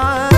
night.